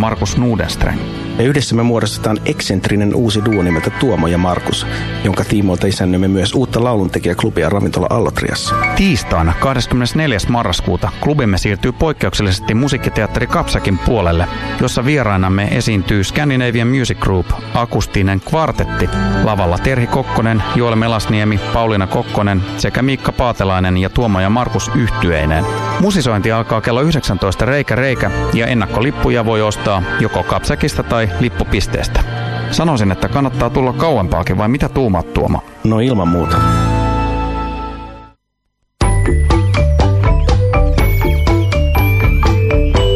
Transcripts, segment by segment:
Markus Nudenström. Ja yhdessä me muodostetaan eksentrinen uusi duo nimeltä Tuomo ja Markus, jonka tiimoilta isännömme myös uutta lauluntekijäklubia ravintola Allotriassa. Tiistaina 24. marraskuuta klubimme siirtyy poikkeuksellisesti musiikkiteatteri Kapsakin puolelle, jossa vierainamme esiintyy Scandinavian Music Group, akustinen kvartetti, lavalla Terhi Kokkonen, Joel Melasniemi, Pauliina Kokkonen sekä Miikka Paatelainen ja Tuomo ja Markus yhtyeineen. Musisointi alkaa kello 19 reikä reikä ja ennakkolippuja voi ostaa joko Kapsakista tai lippupisteestä. Sanoisin, että kannattaa tulla kauempaakin, vai mitä tuumat Tuomo? No ilman muuta.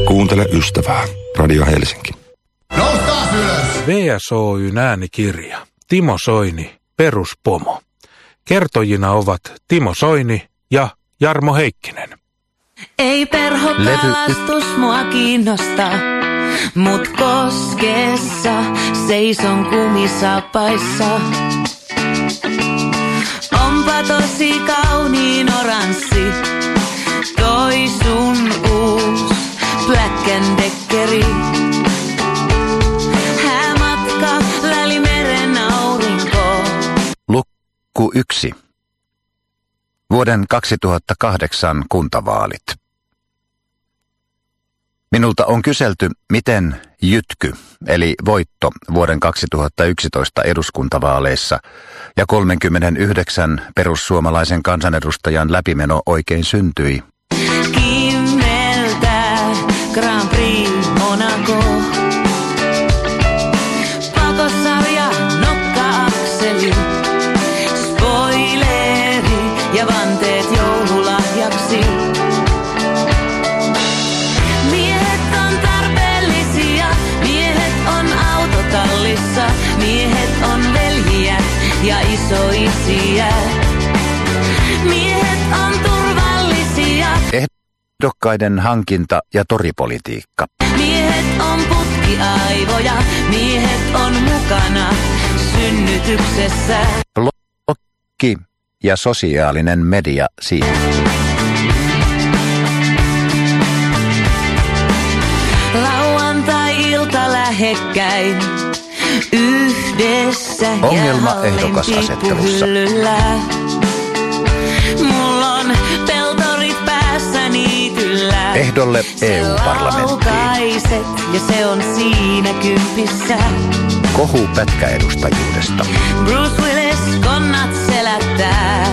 Kuuntele ystävää. Radio Helsinki. Ylös! VSOYn äänikirja. Timo Soini, peruspomo. Kertojina ovat Timo Soini ja Jarmo Heikkinen. Ei perhokalastus mua kiinnosta, mut koskessa seison kumisapaissa. Onpa tosi kauniin oranssi, toi sun uus Black and Deckeri. Häämatka lälimeren aurinkoon. Luku 1. Vuoden 2008 kuntavaalit. Minulta on kyselty, miten jytky, eli voitto vuoden 2011 eduskuntavaaleissa ja 39 perussuomalaisen kansanedustajan läpimeno oikein syntyi. Kimmeltää Grand Prix isoisiä. Miehet on turvallisia, Ehdokkaiden hankinta ja toripolitiikka. Miehet on putkiaivoja, miehet on mukana synnytyksessä. Blokki ja sosiaalinen media siitä. Lauantai-ilta lähekkäin yhdessä Ongelmaehdokasasettelussa. jäähallen Mulla on peltorit päässä niityllä. Ehdolle EU-parlamenttiin. laukaiset ja se on siinä kympissä. Kohu pätkäedustajuudesta. Bruce Willis konnat selättää.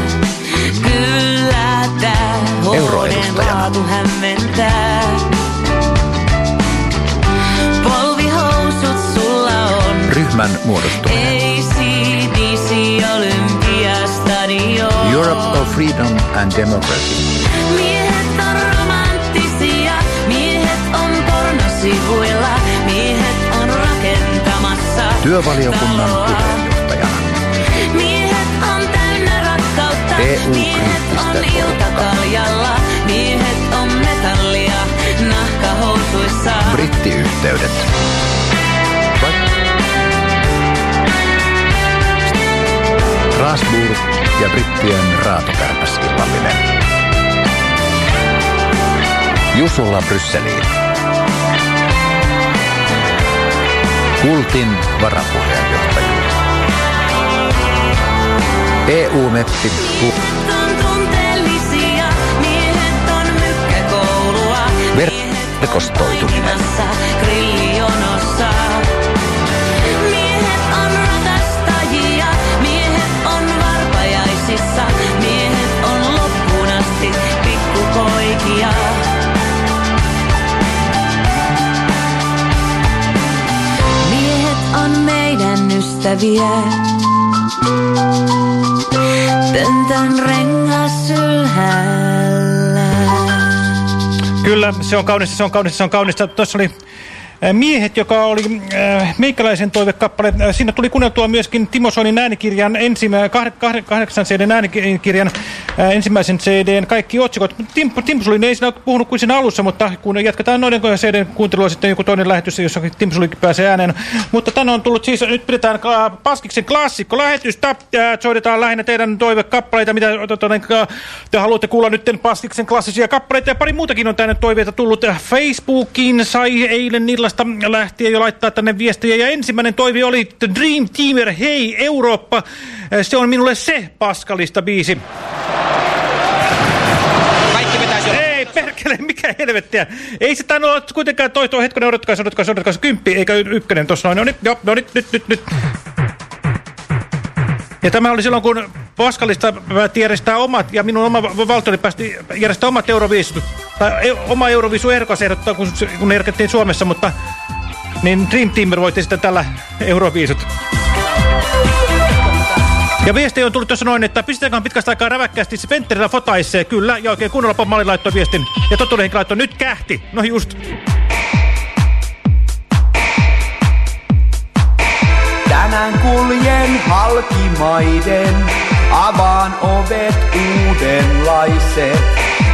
Kyllä tää Euroedustajana. laatu hämmentää. Ryhmän muodostuminen. ACDC. Europe of Freedom and Democracy. Miehet on romanttisia, miehet on pornosivuilla, miehet on rakentamassa Työvaliokunnan puheenjohtajana. Miehet on täynnä rakkautta, miehet on iltakaljalla, miehet on metallia nahkahousuissa. Brittiyhteydet. Strasbourg ja brittien raatokärpäs illallinen. Jusulla Brysseliin. Kultin varapuheenjohtajuus. EU-meppi miehet verkostoituminen. Ystäviä. Pöntön rengas ylhäällä. Kyllä, se on kaunista, se on kaunista, se on kaunista. Tuossa oli Miehet, joka oli meikäläisen toivekappale. Siinä tuli kuunneltua myöskin Timo Soinin äänikirjan, ensimmä, kah, kah, kahdeksan CDn äänikirjan ensimmäisen CDn kaikki otsikot. Tim, Tim Sulin ei siinä puhunut kuin siinä alussa, mutta kun jatketaan noiden CDn kuuntelua sitten joku toinen lähetys, jossa Tim Sulikin pääsee ääneen. Mutta tänne on tullut siis, nyt pidetään Paskiksen klassikko lähetystä. Äh, soitetaan lähinnä teidän toivekappaleita, mitä te haluatte kuulla nyt Paskiksen klassisia kappaleita. Ja pari muutakin on tänne toiveita tullut. Facebookiin sai eilen illassa illasta lähtien jo laittaa tänne viestejä. Ja ensimmäinen toivi oli The Dream Teamer, hei Eurooppa. Se on minulle se paskalista biisi. Perkele, mikä helvettiä. Ei se tainnut olla kuitenkaan toi, toi hetkonen, odotkaa, odotkaa, odotkaa, kymppi, eikä ykkönen tuossa noin. No niin, joo, no nyt, nyt, nyt, nyt. Ja tämä oli silloin, kun Paskalista järjestää omat, ja minun oma valtioni päästi järjestää omat Euroviisut. Tai e oma Euroviisu ehdottaa, kun, kun ne järjestettiin Suomessa, mutta niin Dream Teamer voitti sitten tällä Euroviisut. Ja viesti on tullut tuossa noin, että pistetään pitkästä aikaa räväkkäästi se Fenterillä fotaissee. Kyllä, ja oikein kunnolla Marley laittoi viestin. Ja totuuden henkilö laittoi, nyt kähti. No just. Tänään kuljen halkimaiden, avaan ovet uudenlaiset.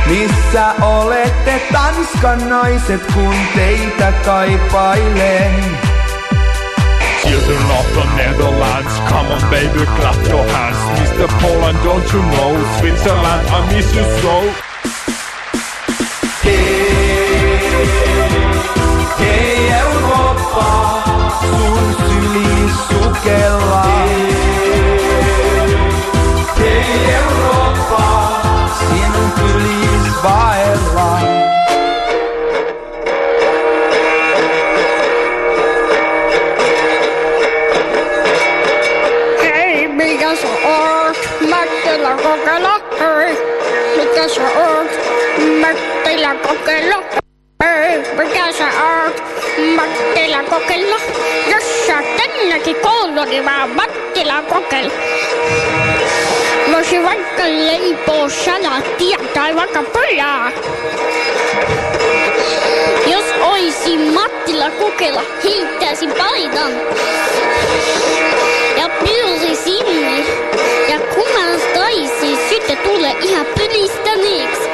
Missä olette Tanskan naiset, kun teitä kaipailen? Children of the Netherlands, come on baby, clap your hands. Mr. Poland, don't you know? Switzerland, I miss you so. Hei, hei girl. Tännekin koulu, niin mä Mattila kokeilla. Voisi vaikka leipoo salaattia tai vaikka pojaa. Jos oisin Mattila kokeilla, heittäisin paidan. Ja pyysi sinne. Ja kumastaisi, sitten tulee ihan pylistäneeksi.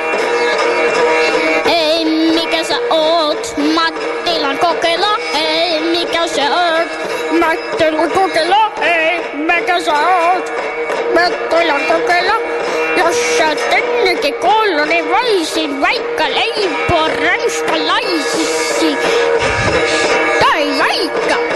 Ei, mikä sä oot? Mattilan kokeilla. Ei, mikä sä oot? ma tengo kukila, ei, väga saad. ma tulen kukila, jos sa tänegi koolani vaisin, väike leiba räusta laisissi. ta ei väika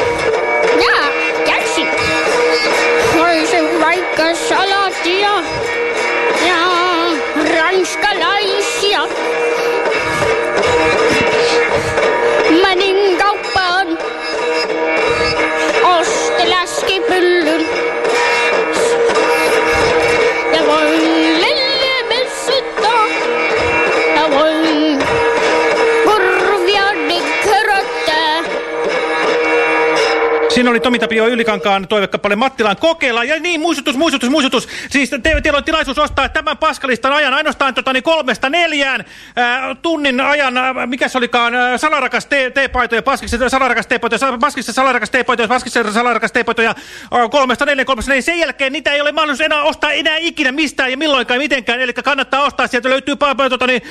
Siinä oli Tomi Tapio Ylikankaan toivekappale Mattilan kokeilla. Ja niin, muistutus, muistutus, muistutus. Siis te, teillä on tilaisuus ostaa tämän paskalistan ajan ainoastaan tota, niin kolmesta neljään ää, tunnin ajan. Ää, mikä se olikaan? Ää, salarakas te, teepaitoja, paskissa salarakas teepaitoja, sa- paskissa salarakas teepaitoja, paskissa salarakas teepaitoja. Ää, kolmesta neljään, kolmesta neljään. Sen jälkeen niitä ei ole mahdollisuus enää ostaa enää ikinä mistään ja milloinkaan mitenkään. Eli kannattaa ostaa. Sieltä löytyy tota, niin,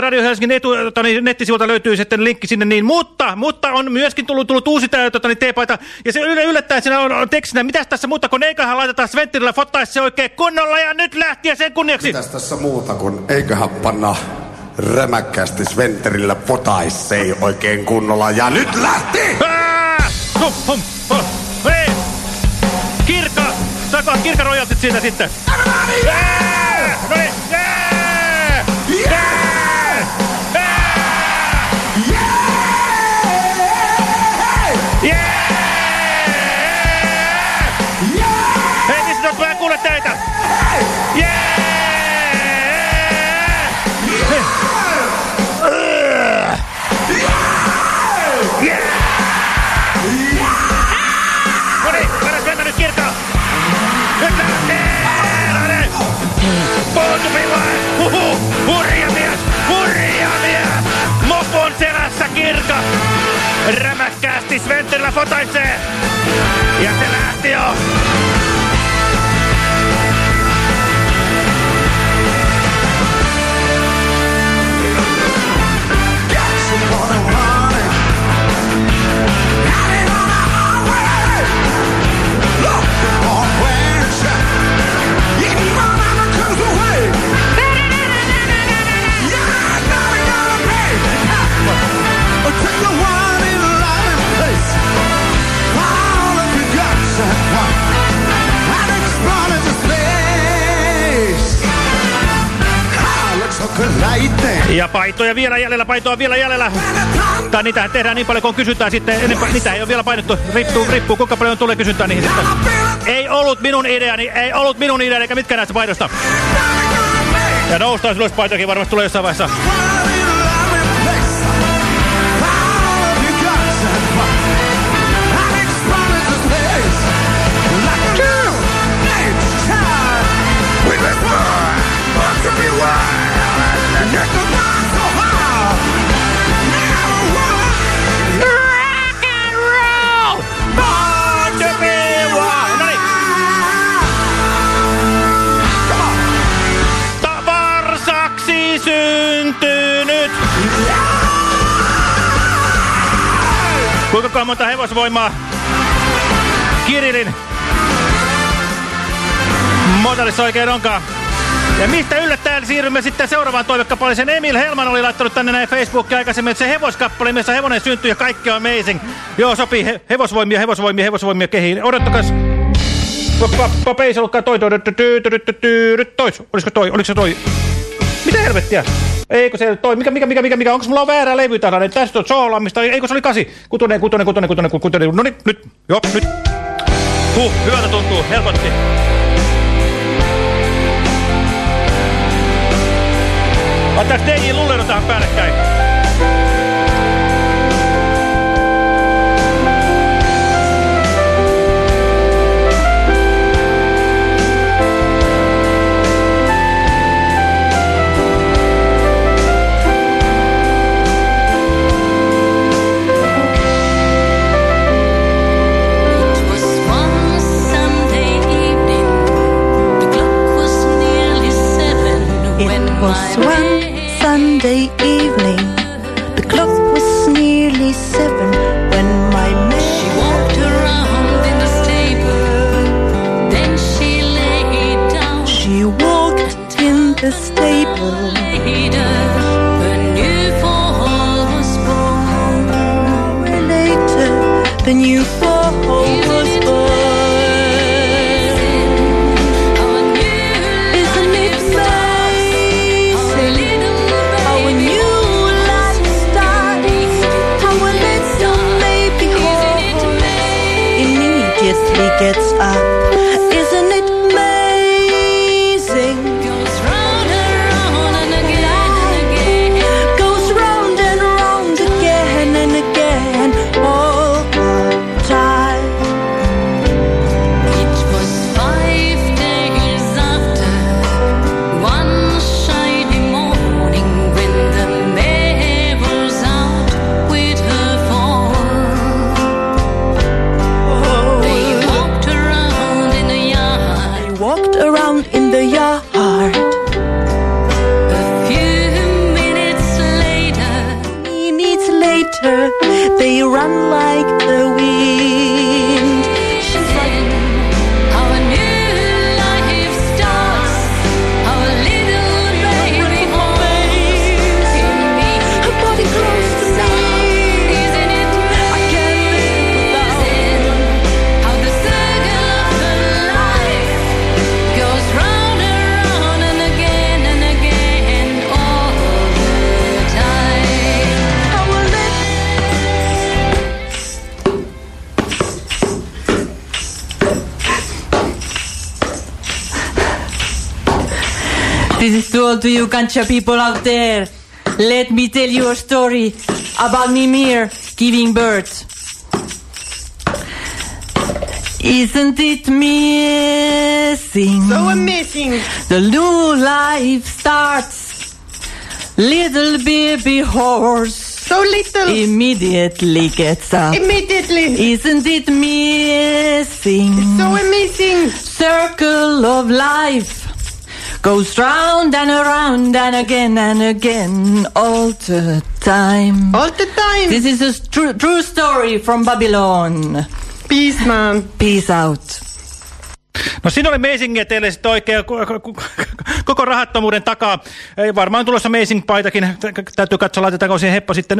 Radio Helsingin etu, tota, niin, nettisivulta löytyy sitten linkki sinne. Niin, mutta, mutta on myöskin tullut, tullut uusi tota, niin, teepaita. Ja se yl- yllättäen siinä on, on tekstinä, mitäs tässä muuta, kun eiköhän laitetaan Sventilillä fottaisi se oikein kunnolla ja nyt lähtiä sen kunniaksi. Mitäs tässä muuta kuin eiköhän panna rämäkkästi Sventerillä potaissei oikein kunnolla. Ja nyt lähti! Ää! Hum, hum, hum. Hei! Kirka! Saako Kirka rojaltit siitä sitten? Ää! Ja paitoja vielä jäljellä, paitoa vielä jäljellä. Tai niitähän tehdään niin paljon, kun kysytään sitten. Enempää, niitä ei ole vielä painettu. Riippuu, riippuu kuinka paljon tulee kysyntää niihin sitten. Ei ollut minun ideani, ei ollut minun ideani, eikä mitkä näistä paidosta. Ja noustaan ylös paitojakin varmasti tulee jossain vaiheessa. Kuinka monta hevosvoimaa Kirilin motorissa oikein onkaan? Ja mistä yllättäen siirrymme sitten seuraavaan toivekappaleeseen. Emil Helman oli laittanut tänne näin Facebookia aikaisemmin, että se hevoskappale, missä hevonen syntyy ja kaikki on amazing. Joo, sopii he hevosvoimia, hevosvoimia, hevosvoimia kehiin. Odottakas. Pappa ei se ollutkaan toi, toi, toi, toi, olisiko toi, oliko toi? Mitä helvettiä? Eikö se toi? Mikä, mikä, mikä, mikä, mikä? Onko mulla on väärä levy tällainen? Tästä on soolaamista. Eikö se oli kasi? Kutonen, kutonen, kutonen, kutonen, kutonen. No niin, nyt. Joo, nyt. Huh, hyvältä tuntuu. Helpotti. Ottais DJ Lullero tähän päällekkäin. Was one Sunday evening. The clock was nearly seven when my mare She walked around in the stable, then she lay down. She walked in the stable. Later, a new foal was born. Later, the new foal was immediately gets up. Kancha people out there. Let me tell you a story about Mimir giving birth. Isn't it amazing? So amazing. The new life starts. Little baby horse. So little. Immediately gets up. Immediately. Isn't it amazing? So amazing. Circle of life goes round and around and again and again all the time. All the time. This is a true, true story from Babylon. Peace, man. Peace out. No siinä oli Masingia teille sitten oikein koko rahattomuuden takaa. Ei varmaan tulossa Amazing-paitakin. Tä- Täytyy katsoa, laitetaanko siihen heppa sitten.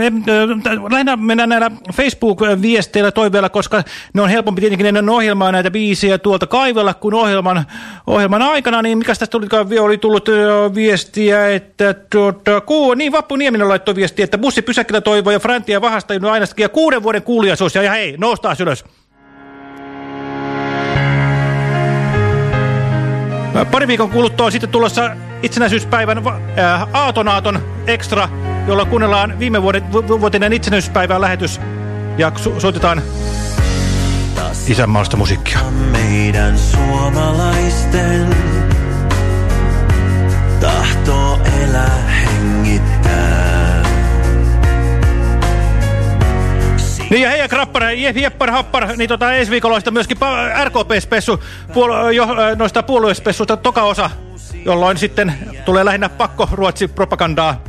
Lähinnä mennään näillä Facebook-viesteillä toiveilla, koska ne on helpompi tietenkin ennen ohjelmaa näitä biisejä tuolta kaivella kuin ohjelman, ohjelman aikana. Niin mikä tästä tulikaan, oli tullut viestiä, että tuota, kuu, niin Vappu Nieminen laittoi viestiä, että bussi pysäkillä toivoo ja Frantia vahasta ja kuuden vuoden kuulijaisuus. Ja hei, noustaa ylös. Pari viikon kuluttua on sitten tulossa itsenäisyyspäivän ää, Aatonaaton extra, jolla kuunnellaan viime vuoden, vu- vuotinen itsenäisyyspäivän lähetys ja soitetaan isänmaallista musiikkia. Meidän suomalaisten tahto elää hengittää. Niin ja hei Krappar, je- Jeppar Happar, niin tota ensi viikolla myöskin pa- RKP-spessu, puol- jo, ö, noista puoluespessuista toka osa, jolloin sitten tulee lähinnä pakko ruotsi propagandaa.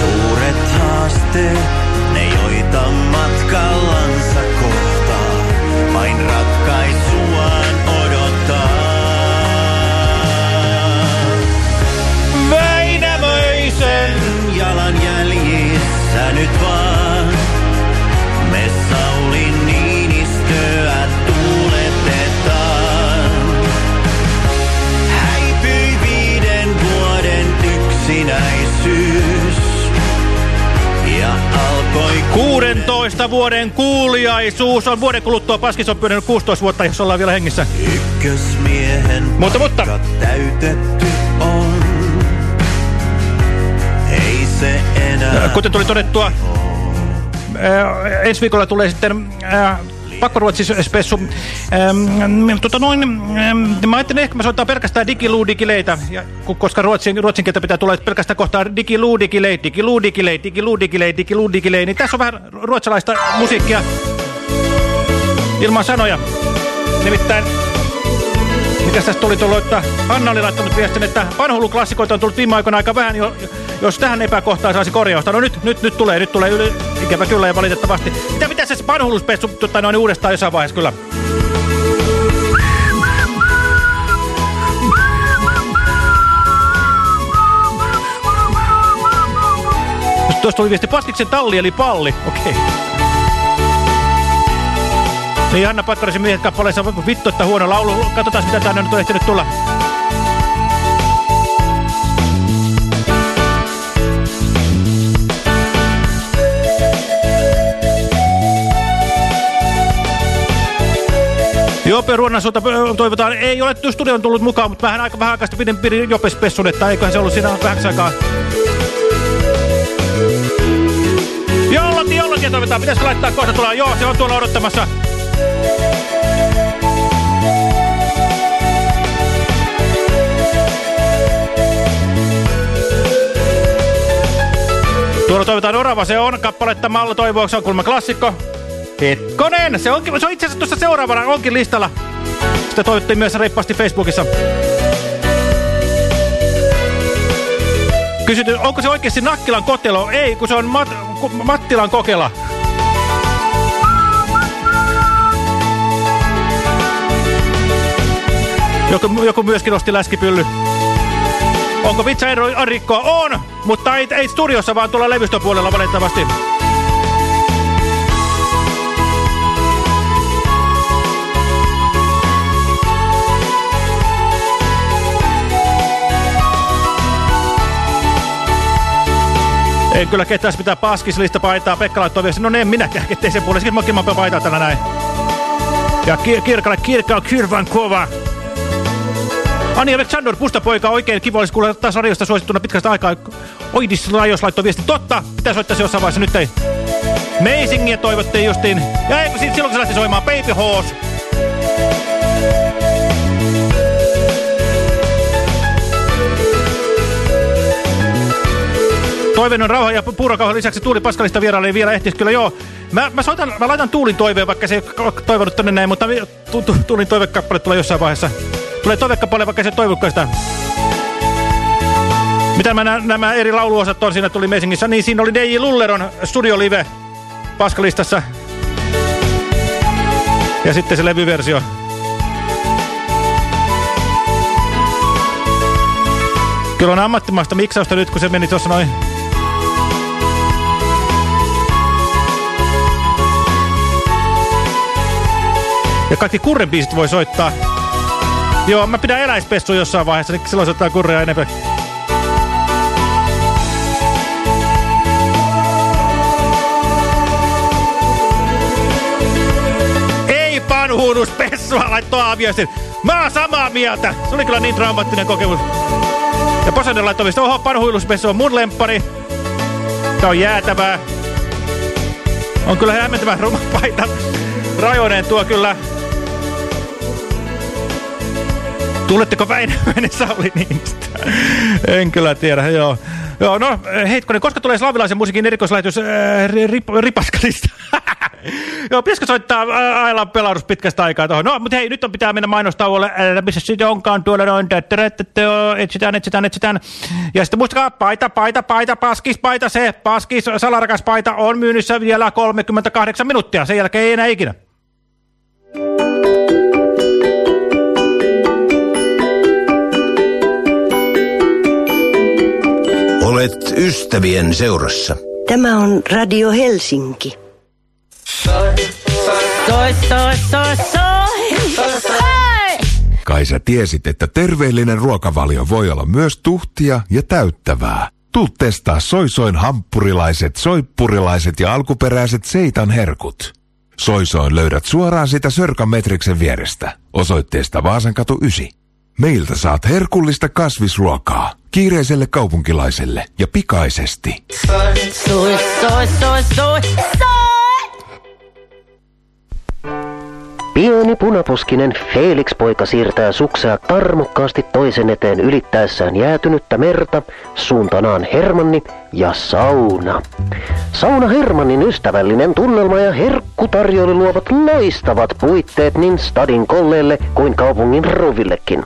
Suuret haasteet, 16 vuoden kuuliaisuus on vuoden kuluttua. Paskis on pyörinyt 16 vuotta, jos ollaan vielä hengissä. ykkösmiehen Mutta, mutta. täytetty on. Ei se enää Kuten tuli todettua, ensi viikolla tulee sitten ää, pakkoruotsispessu. Ähm, tota noin, ähm, mä ajattelin ehkä mä soittaa pelkästään ku- koska ruotsin, ruotsin kieltä pitää tulla pelkästään kohtaa digiluudigileit, digiluudigileit, digiluudigileit, digiluudigileit, niin tässä on vähän ruotsalaista musiikkia ilman sanoja. Nimittäin Mitäs tästä tuli tullut, että Hanna oli laittanut viestin, että vanhuluklassikoita on tullut viime aikoina aika vähän, jo, jos tähän epäkohtaan saisi korjausta. No nyt, nyt, nyt tulee, nyt tulee yli, ikävä kyllä ja valitettavasti. Mitä, mitä se vanhuluspessu tota, noin uudestaan jossain vaiheessa kyllä? Tuosta tuli viesti Paskiksen talli eli palli. Okei. Okay. Hanna Pakkarisen miehet kappaleessa vittu, että huono laulu. Katsotaan mitä tänne nyt on ehtinyt tulla. Jope Ruonnansuota toivotaan. Ei ole studion tullut mukaan, mutta vähän aika vähän aikaista pidin, pidin Jope Spessun, että eiköhän se ollut siinä vähäksi aikaa. Jollakin, jollakin toivotaan. Pitäisikö laittaa kohta tulla? Joo, se on tuolla odottamassa. Tuolla toivotaan Orava, se on kappaletta Malla toivoo, se on kulma klassikko. Hetkonen, se, onkin, se on itse asiassa tuossa seuraavana, onkin listalla. Sitä toivottiin myös reippaasti Facebookissa. Kysytty, onko se oikeasti Nakkilan kotelo? Ei, kun se on Mat Mattilan kokela. Joku, joku myöskin nosti läskipylly. Onko vitsa Arikkoa? On, mutta ei, ei studiossa, vaan tuolla levystöpuolella valitettavasti. En kyllä ketään pitää paskislista paitaa. Pekka laittoi viesti. No en minäkään, ettei sen puolesta. Mäkin mä paitaa tällä näin. Ja kir kirkalle kirkka on kyrvan kova. Ani Aleksandr, pustapoika, oikein kiva olisi kuulla taas radiosta suosittuna pitkästä aikaa. Oidis Lajos laittoi viesti. Totta, pitää soittaa se jossain vaiheessa. Nyt ei. Mazingia toivottiin justiin. Ja eikö silloin kun se lähti soimaan Baby Horse. Toiveen on rauha ja puurokauhan lisäksi Tuuli Paskalista vieraille vielä ehtis kyllä joo. Mä, mä, soitan, mä laitan Tuulin toiveen, vaikka se ei toivonut tänne näin, mutta tu, tu, Tuulin toivekappale tulee jossain vaiheessa. Tulee toivekappale, vaikka se sitä. Mitä mä nä, nämä eri lauluosat on siinä tuli Mesingissä? Niin siinä oli DJ Lulleron Studio Live Paskalistassa. Ja sitten se levyversio. Kyllä on ammattimaista miksausta nyt, kun se meni tuossa noin. Ja kaikki kurren voi soittaa. Joo, mä pidän eläispessu jossain vaiheessa, niin silloin soittaa kurrea enemmän. Ei panhuuduspessua laittoi aavioisin. Mä oon samaa mieltä. Se oli kyllä niin traumaattinen kokemus. Ja Posanen laittoi mistä, oho, panhuiluspessu on mun lemppari. Tää on jäätävää. On kyllä hämmentävä ruma paita. Rajoinen tuo kyllä. Tuletteko Väinö Sauli Niinistä? En kyllä tiedä, joo. Joo, no heitkonen, koska tulee slavilaisen musiikin erikoislähetys äh, rip, ripaskalista? Joo, pitäisikö soittaa äh, Ailan pelaudus pitkästä aikaa tuohon? No, mutta hei, nyt on pitää mennä mainostauolle. Äh, missä sitten onkaan tuolla noin? Etsitään, etsitään, etsitään. Ja sitten muistakaa, paita, paita, paita, paskis, paita, se paskis, salarakas paita on myynnissä vielä 38 minuuttia. Sen jälkeen ei enää ikinä. Olet ystävien seurassa. Tämä on Radio Helsinki. Soi, soi, soi, soi. Hei! Kai sä tiesit, että terveellinen ruokavalio voi olla myös tuhtia ja täyttävää. Tuu testaa soisoin hampurilaiset, soippurilaiset ja alkuperäiset seitan herkut. Soisoin löydät suoraan sitä Sörkan Metriksen vierestä, osoitteesta Vaasankatu 9. Meiltä saat herkullista kasvisruokaa, kiireiselle kaupunkilaiselle ja pikaisesti. Soi, soi, soi, soi, soi. Pieni punaposkinen Felix-poika siirtää suksea tarmokkaasti toisen eteen ylittäessään jäätynyttä merta, suuntanaan Hermanni ja sauna. Sauna Hermannin ystävällinen tunnelma ja herkkutarjoilu luovat loistavat puitteet niin stadin kolleelle kuin kaupungin rovillekin.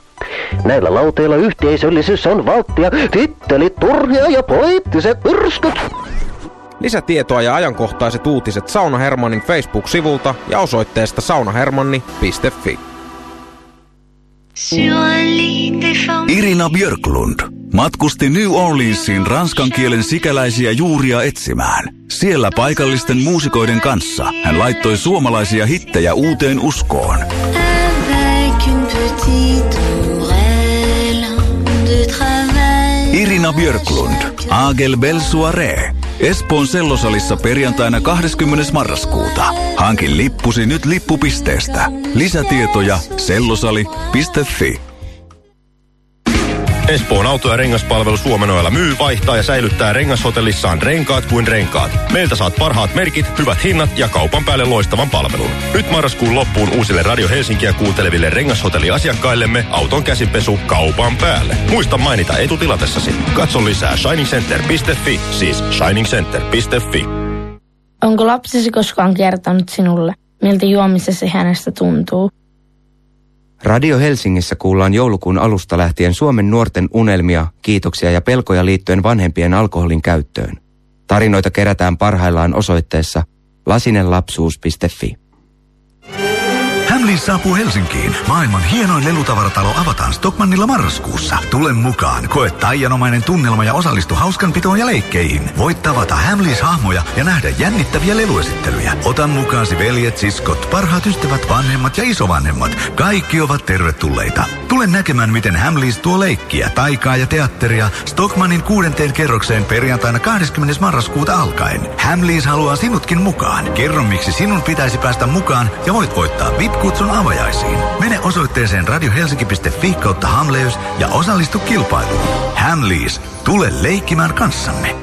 Näillä lauteilla yhteisöllisyys on valttia, tittelit turhia ja poliittiset myrskyt. Lisätietoa ja ajankohtaiset uutiset Sauna Hermannin Facebook-sivulta ja osoitteesta saunahermanni.fi. Irina Björklund matkusti New Orleansiin ranskan kielen sikäläisiä juuria etsimään. Siellä paikallisten muusikoiden kanssa hän laittoi suomalaisia hittejä uuteen uskoon. Irina Björklund, Agel Bel Soiree. Espoon sellosalissa perjantaina 20. marraskuuta. Hankin lippusi nyt lippupisteestä. Lisätietoja sellosali.fi. Espoon auto- ja rengaspalvelu Suomenoilla myy, vaihtaa ja säilyttää rengashotellissaan renkaat kuin renkaat. Meiltä saat parhaat merkit, hyvät hinnat ja kaupan päälle loistavan palvelun. Nyt marraskuun loppuun uusille Radio Helsinkiä kuunteleville rengashotelliasiakkaillemme auton käsipesu kaupan päälle. Muista mainita etutilatessasi. Katso lisää shiningcenter.fi, siis shiningcenter.fi. Onko lapsesi koskaan kertonut sinulle, miltä juomisesi hänestä tuntuu? Radio Helsingissä kuullaan joulukuun alusta lähtien Suomen nuorten unelmia, kiitoksia ja pelkoja liittyen vanhempien alkoholin käyttöön. Tarinoita kerätään parhaillaan osoitteessa lasinenlapsuus.fi. Hamleys saapuu Helsinkiin. Maailman hienoin lelutavaratalo avataan Stockmannilla marraskuussa. Tule mukaan, koe taianomainen tunnelma ja osallistu hauskanpitoon ja leikkeihin. Voit tavata Hamleys-hahmoja ja nähdä jännittäviä leluesittelyjä. Ota mukaasi veljet, siskot, parhaat ystävät, vanhemmat ja isovanhemmat. Kaikki ovat tervetulleita. Tule näkemään, miten Hamleys tuo leikkiä, taikaa ja teatteria Stockmannin kuudenteen kerrokseen perjantaina 20. marraskuuta alkaen. Hamleys haluaa sinutkin mukaan. Kerro, miksi sinun pitäisi päästä mukaan ja voit voittaa VIP-kutsun avajaisiin. Mene osoitteeseen radiohelsinki.fi kautta Hamleys ja osallistu kilpailuun. Hamleys, tule leikkimään kanssamme.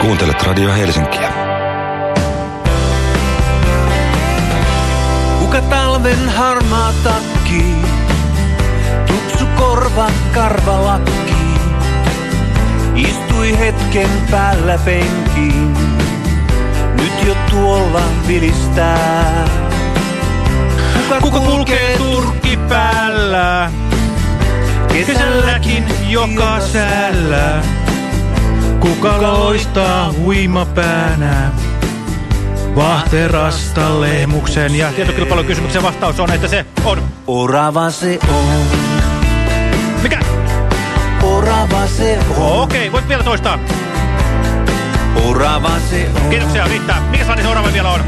Kuuntelet Radio Helsinkiä. Kuka talven harmaa takki, tupsu korva karvalakki, istui hetken päällä penkiin, jo tuolla vilistää. Kuka, Kuka kulkee turkki päällä? Kesälläkin joka säällä. Kuka loistaa huimapäänä? Vahterasta lehmuksen. Ja tietokilpailukysymyksen vastaus on, että se on. Orava se on, Mikä? Orava se on. Okei, voit vielä toistaa. Orava se on. Kiitoksia, riittää. Mikäslainen se orava vielä on?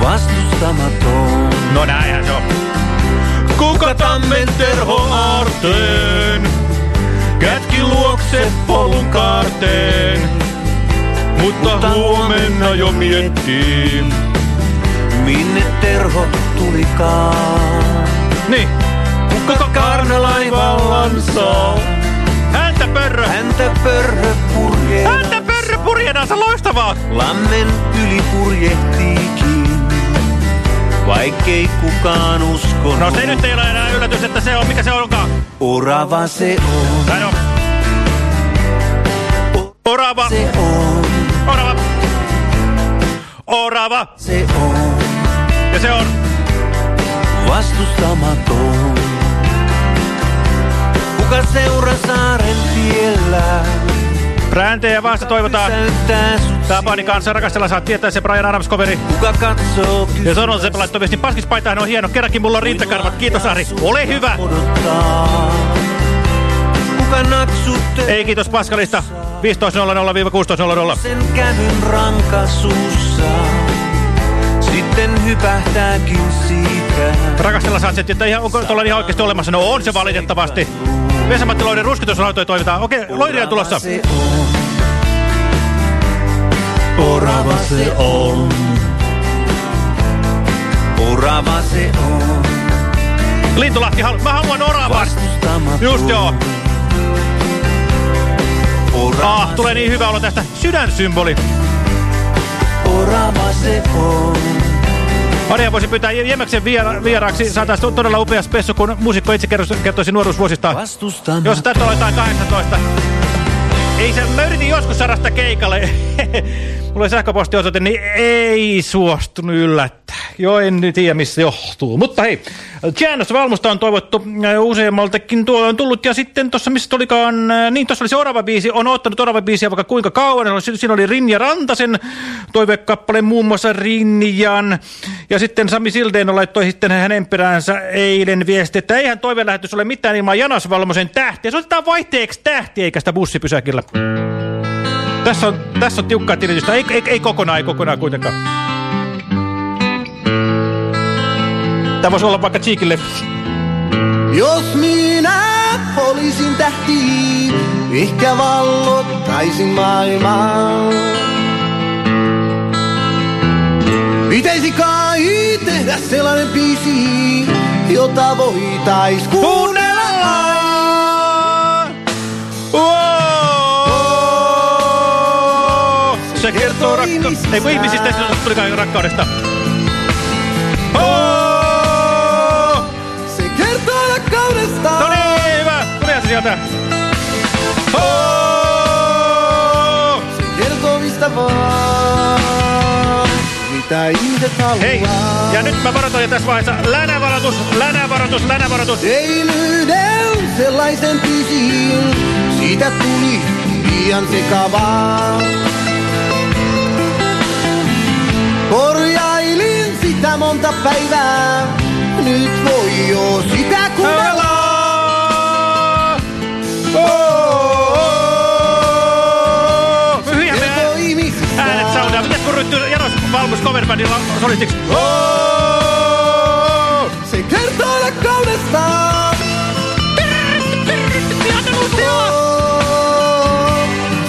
Vastustamaton. No näinhän se on. Kuka tammen terho aarteen? Kätki luokse polun kaarteen. Mutta, Mutta huomenna jo miettii. Minne terho tulikaan? Niin. Kuka karnelaivallansa? Häntä pörrö. Häntä pörrö purje. Häntä purjedansa, loistavaa. Lammen yli purjehtiikin. Vaikkei kukaan uskonut. No se nyt ei ole enää yllätys, että se on, mikä se onkaan. Orava se on. Näin on. Orava. Se on. Orava. Orava. Se on. Ja se on. Vastustamaton. Kuka seuraa saaren tiellä? Brändejä ja vasta toivotaan. Tapani kanssa rakastella saat tietää se Brian Adams coveri. Kuka katsoo Ja Sonol Seppä laittoi viestin paskispaitahan on hieno. Kerrankin mulla on rintakarvat. Kiitos Ari. Ole hyvä. Ei kiitos Paskalista. 15.00-16.00. sen kävyn rankasuussa? Sitten hypähtääkin siitä. Rakastella saat että ihan, onko tuolla ihan oikeasti olemassa? No on se valitettavasti. Vesamatti Loiden rusketuslautoi toivotaan. Okei, Loiria tulossa. Orava se on. Orava se on. Lintulahti, halu mä haluan oravan. Just joo. Orava, Ah, tulee niin hyvä olo tästä. Sydänsymboli. orava se on. Maria voisi pyytää Jemeksen viera vieraaksi. Saataisiin todella upea spessu, kun muusikko itse kertoisi, nuoruusvuosistaan. Jos tästä on jotain 18. Ei se, mä yritin joskus saada sitä keikalle. Mulla oli sähköpostiosoite, niin ei suostunut yllättää. Joo, en tiedä, missä johtuu. Mutta hei, Janos Valmusta on toivottu äh, useammaltakin tuolla on tullut. Ja sitten tuossa, missä olikaan, äh, niin tuossa oli se Orava-biisi, on ottanut Orava-biisiä vaikka kuinka kauan. Siinä oli Rinja Rantasen toivekappale, muun muassa Rinjan. Ja sitten Sami Sildeen laittoi sitten hänen peräänsä eilen viesti, että eihän toivelähetys ole mitään ilman Janas Valmosen tähtiä. Se otetaan vaihteeksi tähti eikä sitä bussipysäkillä. Tässä on, tässä on tiukkaa tilitystä. Ei, ei, ei kokonaan, ei kokonaan kuitenkaan. Tämä voisi olla vaikka Cheekille. Jos minä olisin tähti, ehkä vallottaisin maailmaa. Pitäisi kai tehdä sellainen biisi, jota voitais kuunnella. Se kertoo rakkaudesta. Ei kun ihmisistä se tulikaan rakkaudesta. Se kertoo rakkaudesta. No niin, hyvä. Tulee se sieltä. Se kertoo mistä vaan, mitä ihmiset haluaa. Hei, ja nyt mä varoitan jo tässä vaiheessa. Länävaroitus, länävaroitus, länävaroitus. Tein yhden sellaisen biisin, siitä tuli liian sekavaa. Korjailin sitä monta päivää, nyt voi jo sitä kuunnella. Hyviä me äänet saunaa. Mitäs kun ryhtyy Janos Valmus coverbandilla solistiksi? Se kertoo rakkaudesta.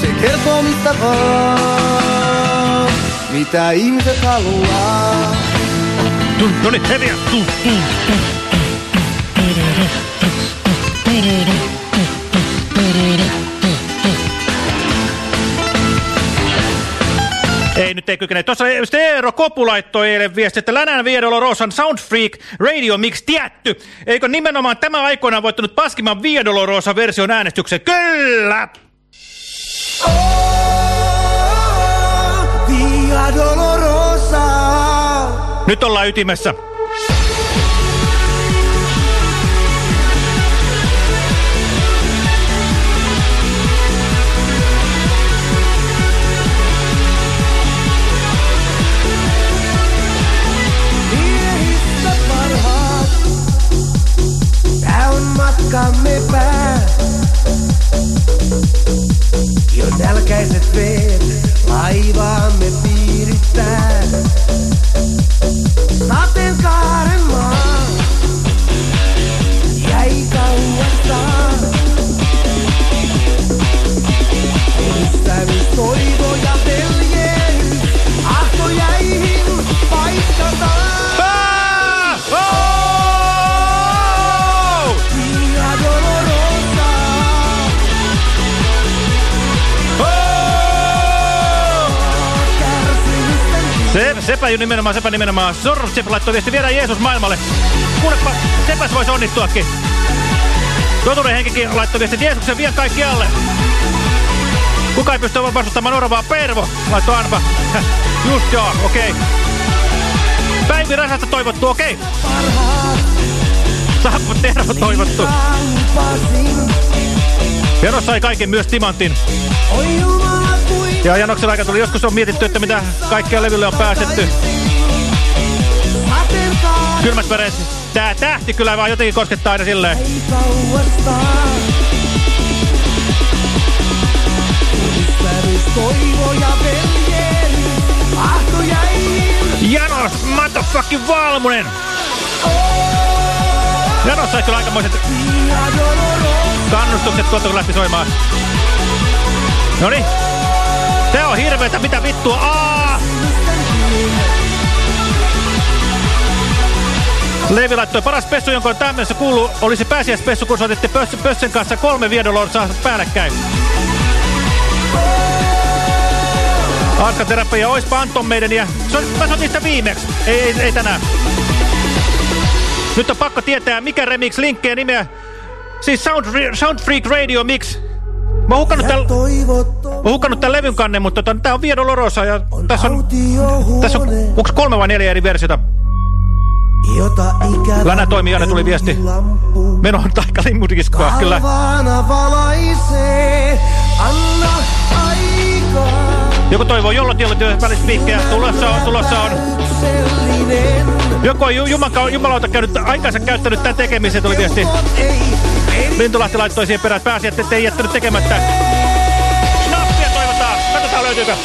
Se kertoo mistä vaan, mitä ihmiset haluaa. No niin, heviä. Ei nyt ei kykene. Tuossa Steero Kopu laittoi eilen viesti, että Länän Viedolo Rosan Soundfreak Radio Mix tietty. Eikö nimenomaan tämä aikoinaan voittanut paskimman Viedolo Rosa version äänestyksen? Kyllä! Via Dolorosa. Nyt ollaan ytimessä. Matkamme pää. Jo nälkäiset veet laivaamme piirittää. Sateenkaaren maa jäi kauan saa. Ystävyys, toivo ja veljeys, ahto jäihin paikkansa. Sepä nimenomaan, sepä nimenomaan. Sortsep laittoi viesti, viedään Jeesus maailmalle. Kuulepa, sepäs voisi onnittuakin. Totuuden henkikin laittoi viesti, Jeesuksen vien kaikki alle. Kuka ei pysty vastustamaan Orvaa? Pervo, laittoi Anva. Just joo, okei. Okay. Päivi Räsästä toivottu, okei. Okay. Saappa Tervo toivottu. Jano sai kaiken myös timantin. Ja Janoksen aika tuli joskus on mietitty, että mitä kaikkea levylle on päästetty. Kylmät väreet. Tää tähti kyllä vaan jotenkin koskettaa aina silleen. Janos, motherfucking Valmunen! Janos sai kyllä aikamoiset kannustukset tuolta kun lähti soimaan. Noniin. Se on hirveetä, mitä vittua. Aa! Leevi laittoi paras pessu, jonka on tämmöisessä kuuluu, oli se pääsiäispessu, kun soititte pöss, Pössen kanssa kolme viedolorsaa päällekkäin. Arskaterapia, oispa Anton meidän ja... So, mä soitin sitä viimeksi, ei, ei, ei tänään. Nyt on pakko tietää, mikä remix, linkkejä, nimeä. Siis Sound, Sound Freak Radio Mix. Mä oon hukannut mä hukannut tämän levyn kannen, mutta tota, tää on Viedo Lorosa ja tässä on, tässä on, onks kolme vai neljä eri versiota? Länä toimii, aina tuli viesti. Meno on taika limmudiskoa, kyllä. Joku toivoo jollotielut välistä piikkejä. Tulossa on, tulossa on. Joku on jumalauta, jumalauta käynyt, aikansa käyttänyt tämän tekemiseen, tuli viesti. Lintulahti laittoi siihen perään, pääsi, että ei jättänyt tekemättä. Löytyykö.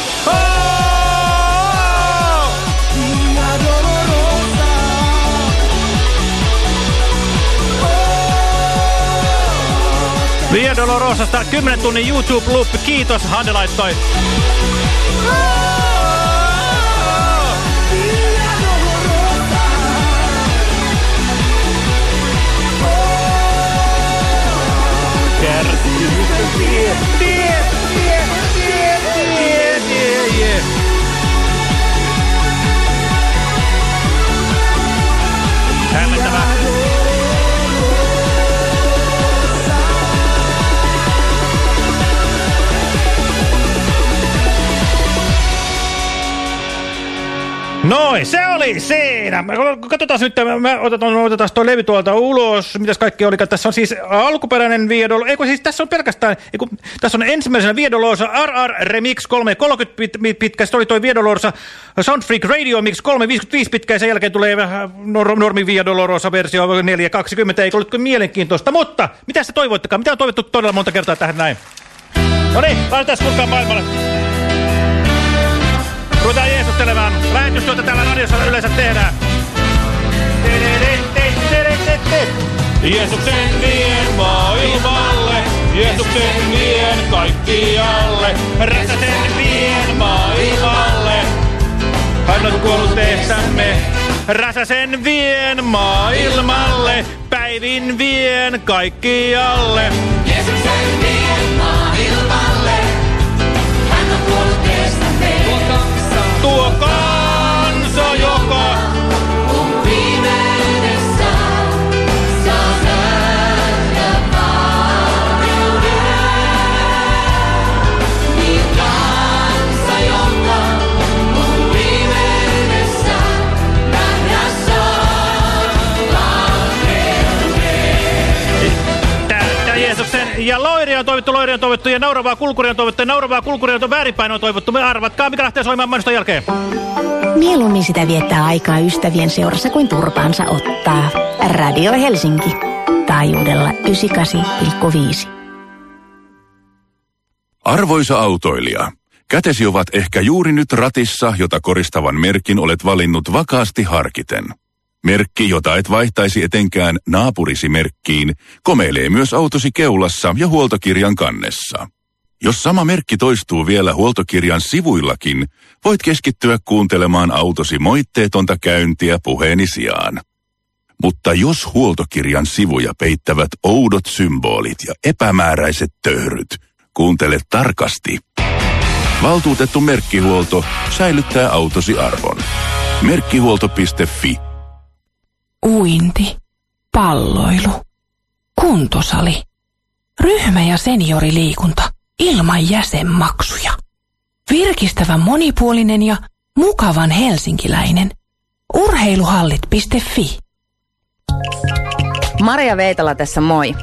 Via Dolorosasta 10 tunnin YouTube-loop. Kiitos, Hande laittoi. Tie, tie, tie, tie, Noin, se oli siinä. Katsotaan nyt, me otetaan, otetaan toi levy tuolta ulos. Mitäs kaikki oli? Tässä on siis alkuperäinen Viedolo. Eikö siis tässä on pelkästään, eiku, tässä on ensimmäisenä Viedolosa RR Remix 330 pit, pitkä. Sitten oli toi Viedolosa Soundfreak Radio Mix 355 pitkä. Ja sen jälkeen tulee nor, normi Viedolorosa versio 420. Eikö ollut mielenkiintoista? Mutta mitä te toivoittekaan? Mitä on toivottu todella monta kertaa tähän näin? No niin, laitetaan kulkaa maailmalle. Ruvetaan jeesustelemaan. Lähetystyötä täällä radiossa yleensä tehdään. Jeesuksen vien maailmalle, Jeesuksen vien kaikkialle, Räsäsen vien maailmalle. Hän on kuollut teessämme, Räsäsen vien maailmalle, Päivin vien kaikkialle. Jeesuksen vien maailmalle, Tuo kansa, ja Loiri on toivottu, Loiri on toivottu ja Nauravaa Kulkuri on toivottu ja Nauravaa Kulkuri on väärinpäin on toivottu. Me arvatkaa, mikä lähtee soimaan mainoston jälkeen. Mieluummin sitä viettää aikaa ystävien seurassa kuin turpaansa ottaa. Radio Helsinki. Taajuudella 98,5. Arvoisa autoilija, kätesi ovat ehkä juuri nyt ratissa, jota koristavan merkin olet valinnut vakaasti harkiten. Merkki, jota et vaihtaisi etenkään naapurisi merkkiin, komeilee myös autosi keulassa ja huoltokirjan kannessa. Jos sama merkki toistuu vielä huoltokirjan sivuillakin, voit keskittyä kuuntelemaan autosi moitteetonta käyntiä puheeni sijaan. Mutta jos huoltokirjan sivuja peittävät oudot symbolit ja epämääräiset töyryt, kuuntele tarkasti. Valtuutettu merkkihuolto säilyttää autosi arvon. Merkkihuolto.fi. Uinti, palloilu, kuntosali, ryhmä- ja senioriliikunta ilman jäsenmaksuja. Virkistävä monipuolinen ja mukavan helsinkiläinen. Urheiluhallit.fi Maria Veitola tässä moi.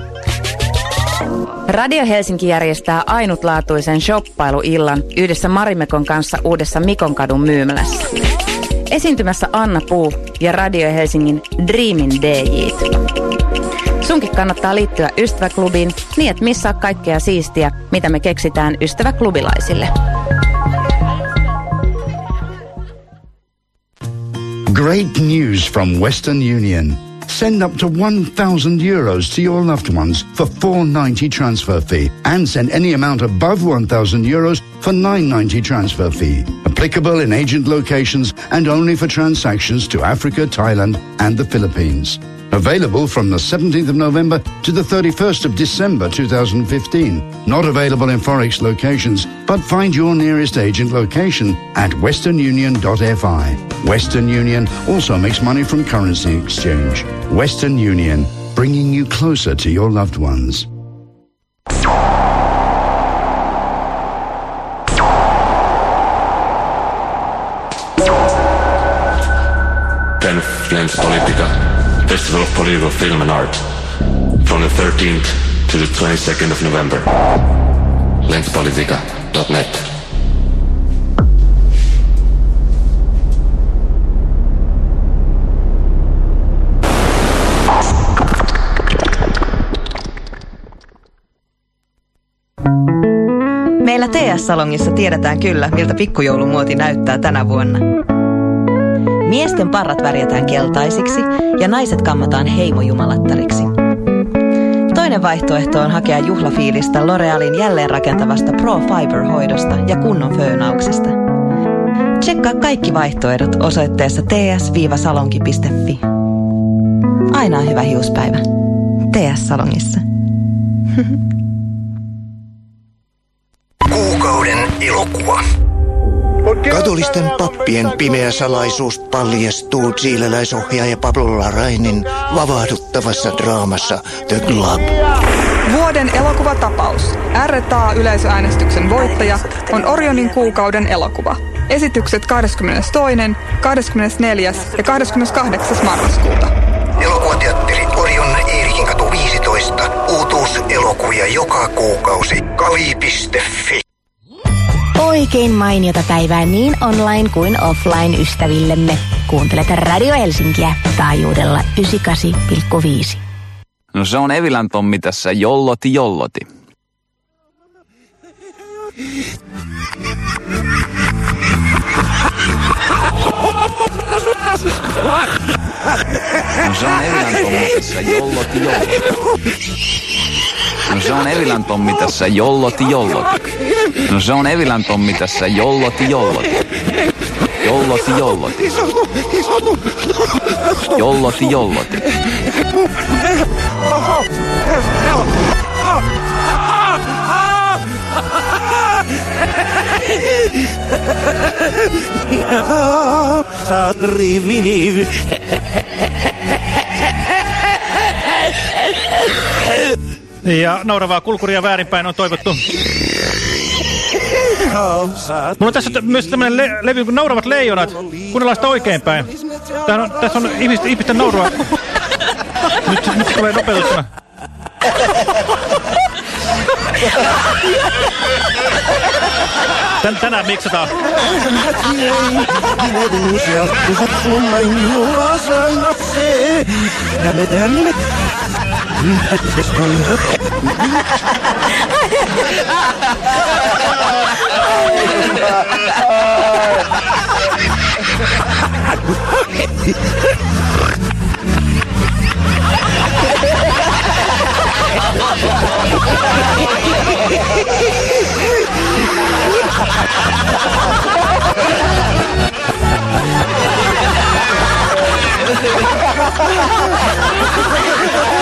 Radio Helsinki järjestää ainutlaatuisen shoppailuillan yhdessä Marimekon kanssa uudessa Mikonkadun myymälässä. Esiintymässä Anna Puu ja Radio Helsingin Dreamin DJt. Sunkin kannattaa liittyä Ystäväklubiin niin, et missaa kaikkea siistiä, mitä me keksitään ystäväklubilaisille. Great news from Western Union. Send up to 1,000 euros to your loved ones for 490 transfer fee and send any amount above 1,000 euros for 990 transfer fee. Applicable in agent locations and only for transactions to Africa, Thailand and the Philippines. Available from the 17th of November to the 31st of December 2015. Not available in Forex locations, but find your nearest agent location at westernunion.fi. Western Union also makes money from currency exchange. Western Union, bringing you closer to your loved ones. Ten Flames Politica, Festival of Political Film and Art, from the 13th to the 22nd of November. Lenspolitica.net. Meillä TS-salongissa tiedetään kyllä, miltä pikkujoulumuoti näyttää tänä vuonna. Miesten parrat värjätään keltaisiksi ja naiset kammataan heimojumalattariksi. Toinen vaihtoehto on hakea juhlafiilistä L'Orealin jälleenrakentavasta Pro Fiber-hoidosta ja kunnon föönauksesta. Tsekkaa kaikki vaihtoehdot osoitteessa ts-salonki.fi. Aina on hyvä hiuspäivä. TS-salongissa. Kuukauden elokuva. Katolisten pappien pimeä salaisuus paljastuu chileläisohjaaja Pablo Larrainin vavahduttavassa draamassa The Club. Vuoden elokuvatapaus. RTA yleisöäänestyksen voittaja on Orionin kuukauden elokuva. Esitykset 22., 24. ja 28. marraskuuta. Elokuvateatteri Orion Eerikin katu 15. Uutuuselokuvia joka kuukausi. Kavi.fi. Oikein mainiota päivää niin online kuin offline ystävillemme. Kuuntelet Radio Helsinkiä taajuudella 98,5. No se on Evilän Tommi tässä jolloti jolloti. No se on Evilän Tommi tässä jolloti jolloti. No se on Evilän Tommi tässä jolloti jolloti. No se on Evilän Tommi tässä jolloti jolloti. Jolloti jolloti. Jolloti jolloti. Arrivini. Ja nauravaa kulkuria väärinpäin on toivottu. Mulla on tässä myös tämmönen le levy kuin Nauravat leijonat. Kuunnellaan sitä oikeinpäin. On, tässä on ihmisten, ihmisten naurua. Nyt, nyt se tulee nopeutuksena. Tän, tänään miksataan. Ha ha ha ha!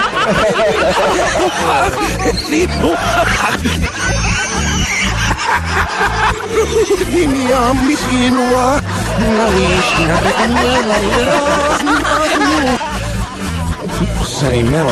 Beni ambisin wa Bunalışına Say Melo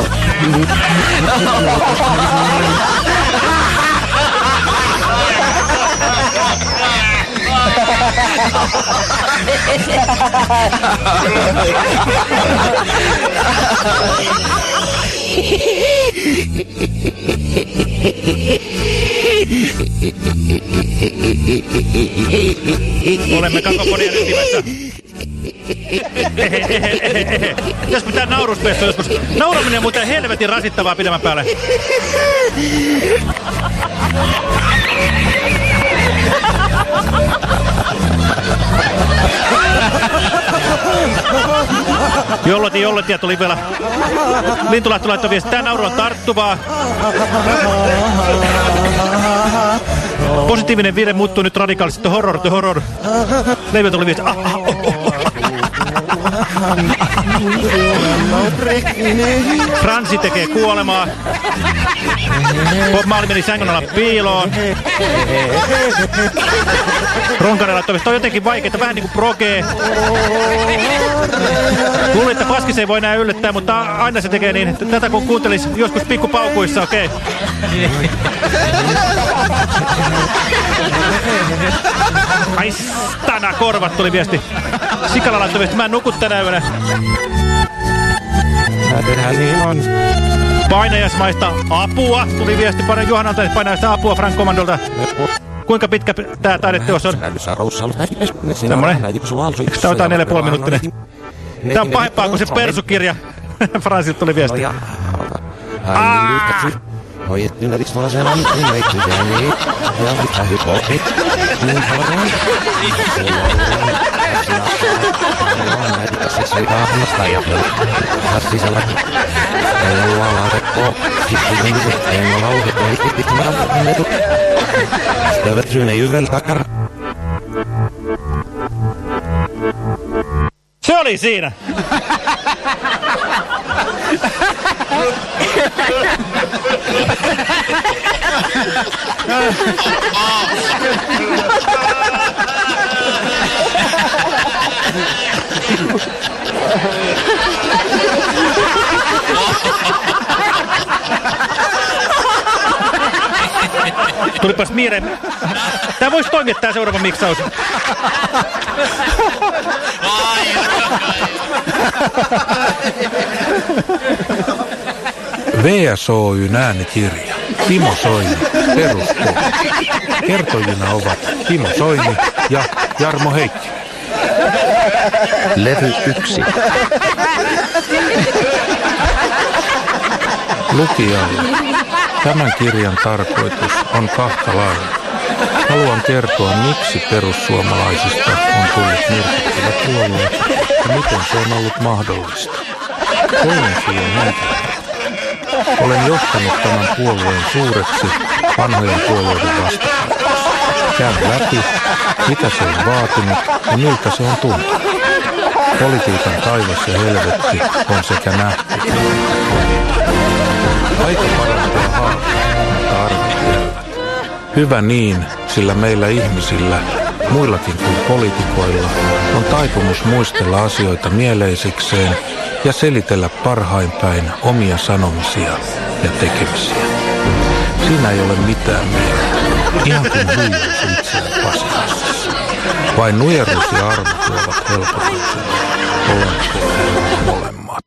Olemme kakofonien ytimessä. Jos pitää nauruspesto joskus. Nauraminen on muuten helvetin rasittavaa pidemmän päälle. Jolloti, jolloti, ja tuli vielä Lintulahti laittoi viesti. Tää nauru on tarttuvaa. Positiivinen vire muuttuu nyt radikaalisesti. Horror, to horror. Leivä tuli viesti. Ah, ah, oh, oh, oh. Fransi tekee kuolemaa. Bob Marley meni sängyn alla piiloon. Ronkanen laittoi, että on jotenkin vaikeaa, vähän niin kuin progee. Luulin, että Paskis ei voi enää yllättää, mutta aina se tekee niin. Tätä kun kuuntelisi joskus pikkupaukuissa, okei. Okay. Ai stana, korvat tuli viesti. Sikala laittoi viesti, mä en nuku tänä yönä. niin on. Painajasmaista apua. Tuli viesti paljon Juhanalta, että painajasta apua Frank Commandolta. Kuinka pitkä tää taideteos on? Tämmönen. Eikö tää jotain 4,5 minuuttinen? Tää on pahempaa kuin se persukirja. Fransilta tuli viesti. Ah! Se oli siinä. Tulipas Miire. Tää voisi toimia tää seuraava miksaus. VSOYn äänikirja. Timo Soini, peruskoulu. Kertojina ovat Timo Soini ja Jarmo Heikki. Levy 1. Lukijalle. Tämän kirjan tarkoitus on kahtalainen. Haluan kertoa, miksi perussuomalaisista on tullut merkittävä puolue ja miten se on ollut mahdollista. Toinen syy on henkilö. Olen johtanut tämän puolueen suureksi vanhojen puolueiden vastapainoksi. Käyn läpi, mitä se on vaatinut ja miltä se on tuntunut. Politiikan taivas ja helvetti on sekä nähty. Aika parantaa haavaa. Hyvä niin, sillä meillä ihmisillä, muillakin kuin poliitikoilla, on taipumus muistella asioita mieleisikseen ja selitellä parhain päin omia sanomisia ja tekemisiä. Siinä ei ole mitään mieltä. Ihan kuin huijaus itseään paskassa. Vain nujerus ja arvo tuovat helpotuksen. Olemme molemmat.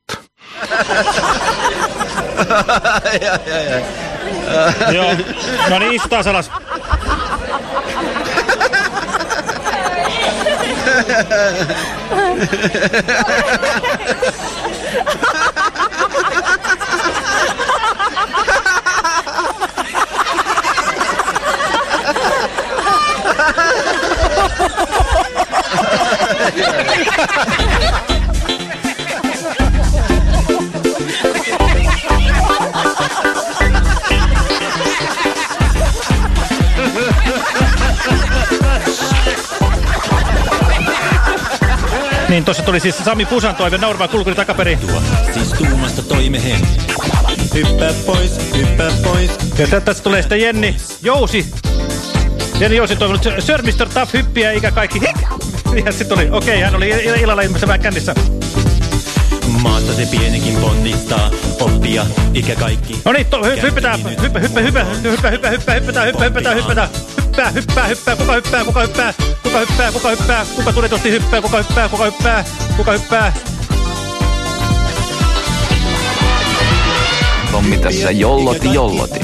Joo. No niin, istutaan alas. ハハハハ Niin, tuossa tuli siis Sami Pusan toive, Naurmaa kulkuri takaperin. Siis tuumasta toimme hen. Hyppää pois, hyppää pois. Ja tä- tästä tulee sitten Jenni Jousi. Jenni Jousi toivonut Sir Mr. Tough hyppiä ikä kaikki. Hik! Ja sitten tuli, okei, hän oli il- illalla ilmeisesti vähän kännissä. Maasta se pienikin ponnistaa, oppia, ikä kaikki. No niin, to, hy, hyppetään, hyppä, hyppä, hyppä, hyppä, hyppä, hyppä, hyppetään, hyppä, hyppetään, hyppetään. Hyppää, hyppää, hyppää, kuka hyppää, kuka hyppää, kuka hyppää, kuka hyppää, kuka tunnetusti hyppää, kuka hyppää, kuka hyppää, kuka hyppää. Tommi tässä jolloti jolloti.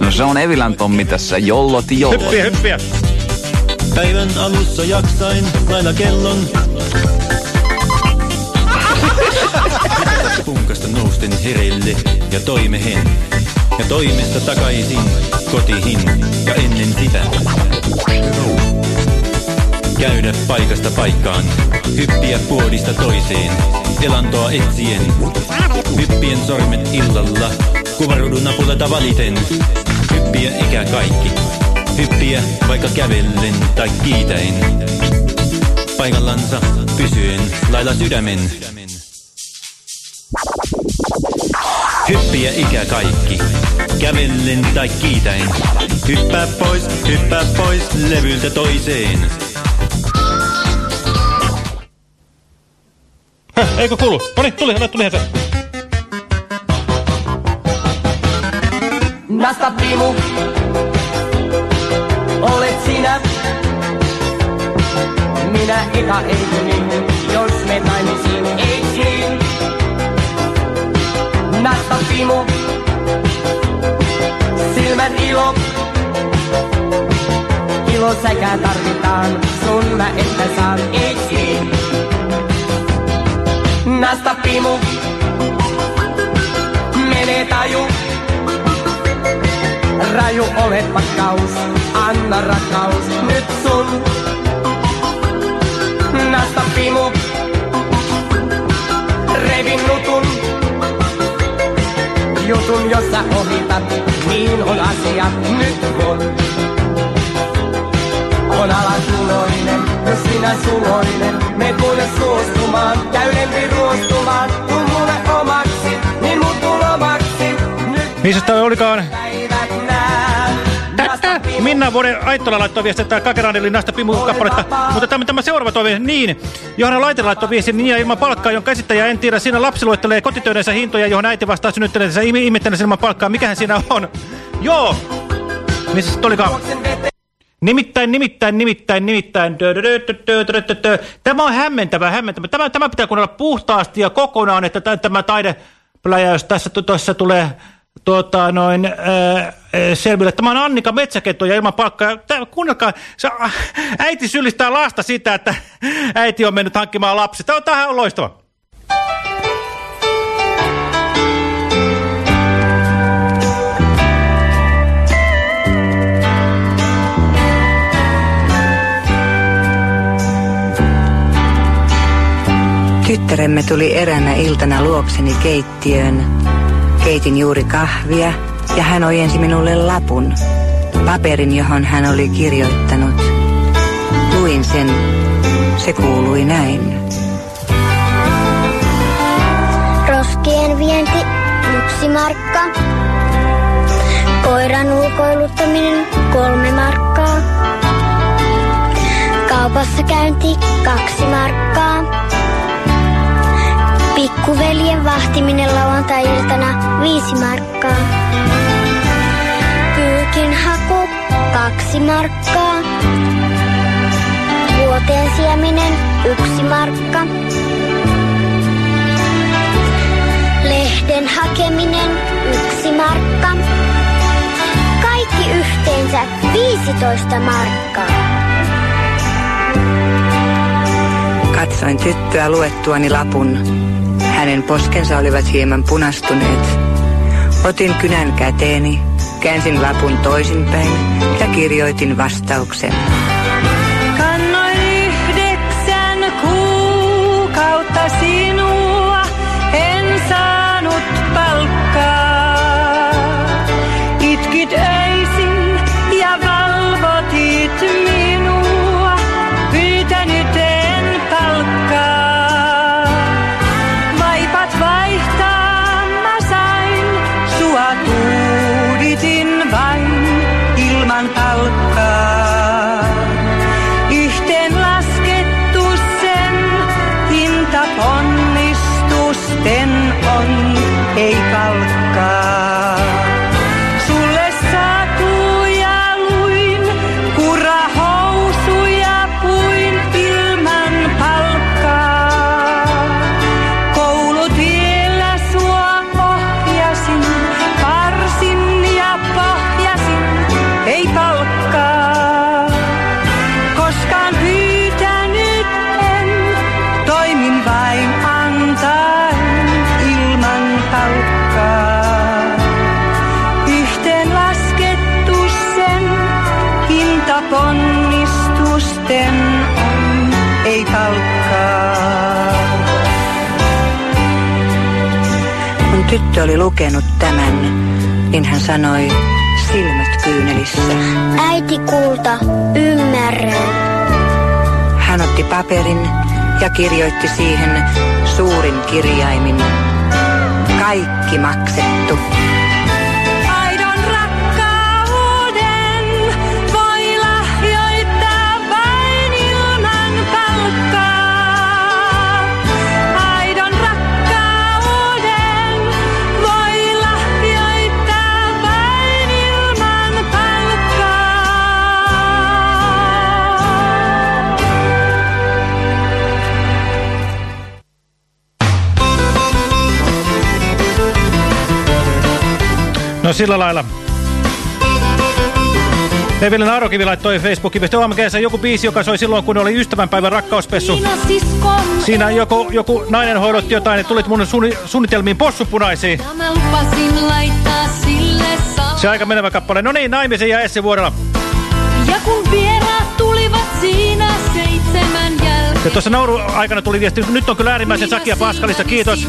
No se on Evilän Tommi tässä jolloti jolloti. Hyppiä, hyppiä. Päivän alussa jaksain lailla kellon. Punkasta nousten hereille ja toimehen. Ja toimesta takaisin kotiin ja ennen sitä. Käydä paikasta paikkaan, hyppiä puodista toiseen, elantoa etsien. Hyppien sormet illalla, kuvaruudun napulata valiten. Hyppiä ikä kaikki, hyppiä vaikka kävellen tai kiitäen. Paikallansa pysyen, lailla sydämen. Hyppiä ikä kaikki, kävellen tai kiitäen. Hyppää pois, hyppää pois, levyltä toiseen. Häh, eikö kuulu? No niin, tuli, tulihan se. Nasta pimu, olet sinä. Minä eka eikö niin, jos me naimisiin, eiks silmän ilo. Ilo säkä tarvitaan, sun mä että saan, eiks niin? Nasta pimu, menee taju. Raju olet pakkaus, anna rakkaus, nyt sun. Nasta pimu, revin nutun. Jutun, jos sä ohitat, niin on asia nyt. On alan suloinen, jos sinä suloinen, me kuule suostumaan, täydempi ruostumaan, kun mulle omaksi, niin mun tulomaksi. Missä tämä olikaan? Minna vuoden Aittola laittoi viestiä, että Kakeraan eli Nasta Pimu kappaletta. Mutta tämä, tämä seuraava toive, niin. Johanna Laitila laittoi viestin niin ja ilman palkkaa, jonka esittäjä en tiedä. Siinä lapsi luettelee kotitöidensä hintoja, johon äiti vastaa synnyttäneensä ihmettäneensä ilman palkkaa. Mikähän siinä on? Joo! Missä se olikaan? Nimittäin, nimittäin, nimittäin, nimittäin. Tämä on hämmentävä, hämmentävä. Tämä, tämä pitää kuunnella puhtaasti ja kokonaan, että tämä, taidepläjäys tässä tuossa tulee tuota, noin, ää, selville. Tämä on Annika Metsäketto ja ilman palkkaa. Tää, kuunnelkaa, se, äh, äiti sylistää lasta sitä, että äiti on mennyt hankkimaan lapsi. Tämä on, tämähän on loistava. Tyttäremme tuli eräänä iltana luokseni keittiöön. Keitin juuri kahvia ja hän ojensi minulle lapun. Paperin, johon hän oli kirjoittanut. Luin sen. Se kuului näin. Roskien vienti yksi markka. Koiran ulkoiluttaminen kolme markkaa. Kaupassa käynti kaksi markkaa. Pikkuveljen vahtiminen lauantai-iltana viisi markkaa. Pyykin haku kaksi markkaa. Vuoteen sieminen yksi markka. Lehden hakeminen yksi markka. Kaikki yhteensä 15 markkaa. Katsoin tyttöä luettuani lapun. Hänen poskensa olivat hieman punastuneet. Otin kynän käteeni, käänsin lapun toisinpäin ja kirjoitin vastauksen. Kannoin yhdeksän kuukautta sinua, tyttö oli lukenut tämän, niin hän sanoi silmät kyynelissä. Äiti kulta, ymmärrän. Hän otti paperin ja kirjoitti siihen suurin kirjaimin. Kaikki maksettu. No sillä lailla. Evelin Arokivi laittoi Facebookin viesti OMGssä joku biisi, joka soi silloin, kun oli ystävänpäivän rakkauspessu. Siinä joku, joku nainen hoidotti jotain, että tulit mun suunni, suunnitelmiin possupunaisiin. Se aika menevä kappale. No niin, naimisen ja Essi Vuorella. Ja kun vieraat tulivat siinä seitsemän jälkeen. Ja tuossa nauru aikana tuli viesti, nyt on kyllä äärimmäisen sakia Paskalista, kiitos.